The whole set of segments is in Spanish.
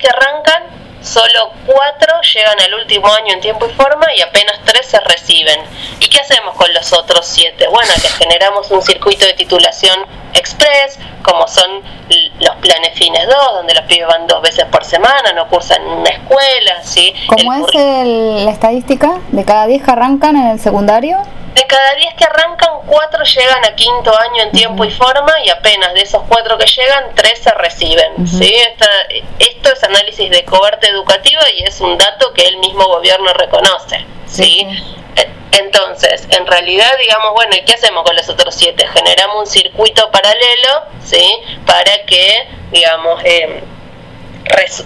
que arrancan, solo cuatro llegan al último año en tiempo y forma y apenas tres se reciben. ¿Y qué hacemos con los otros siete? Bueno, que generamos un circuito de titulación express, como son los planes fines 2, donde los pibes van dos veces por semana, no cursan en una escuela, ¿sí? ¿Cómo es la estadística de cada 10 que arrancan en el secundario? De cada 10 que arrancan, 4 llegan a quinto año en tiempo y forma y apenas de esos 4 que llegan, 3 se reciben. ¿sí? esto es análisis de cohorte educativa y es un dato que el mismo gobierno reconoce. ¿sí? E, entonces, en realidad, digamos, bueno, ¿y qué hacemos con los otros 7? Generamos un circuito paralelo, ¿sí? Para que, digamos, eh,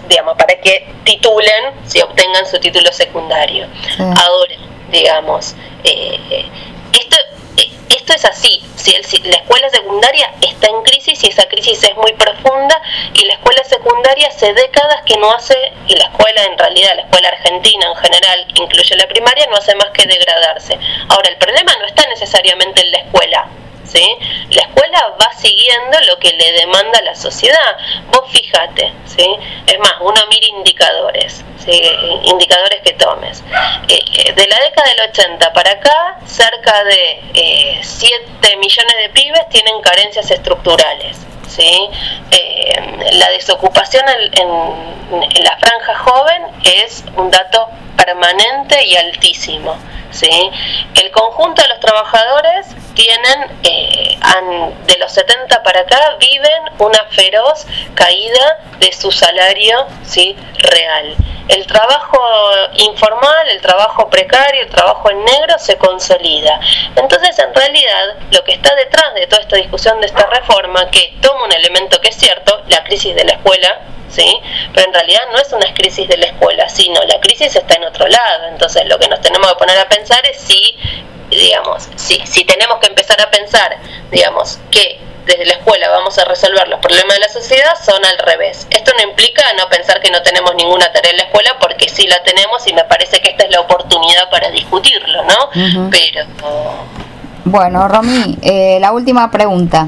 digamos, para que titulen, si obtengan su título secundario. Ahora, digamos, eh, esto, eh, esto es así, si, la escuela secundaria está en crisis y esa crisis es muy profunda y la escuela secundaria hace décadas que no hace, y la escuela en realidad, la escuela argentina en general, incluye la primaria, no hace más que degradarse. Ahora, el problema no está necesariamente en la escuela, ¿sí? La escuela va siguiendo lo que le demanda la sociedad. Vos fíjate, ¿sí? Es más, uno mira indicadores, indicadores que tomes. Eh, eh, de la década del 80 para acá, cerca de eh, 7 millones de pibes tienen carencias estructurales. ¿sí? Eh, la desocupación en, la franja joven es un dato permanente y altísimo. ¿sí? El conjunto de los trabajadores tienen, eh, de los 70 para acá, viven una feroz caída de su salario ¿sí? real. El trabajo informal, el trabajo precario, el trabajo en negro se consolida. Entonces, en realidad, lo que está detrás de toda esta discusión de esta reforma, que toma un elemento que es cierto, la crisis de la escuela, ¿sí? Pero en realidad no es una crisis de la escuela, sino la crisis está en otro lado. Entonces lo que nos tenemos que poner a pensar es si, digamos, si, si tenemos que empezar a pensar, digamos, que desde la escuela vamos a resolver los problemas de la sociedad son al revés. Esto no implica no pensar que no tenemos ninguna tarea en la escuela, porque sí la tenemos y me parece que esta es la oportunidad para discutirlo, ¿no? Pero... Bueno, Romy, eh, la última pregunta.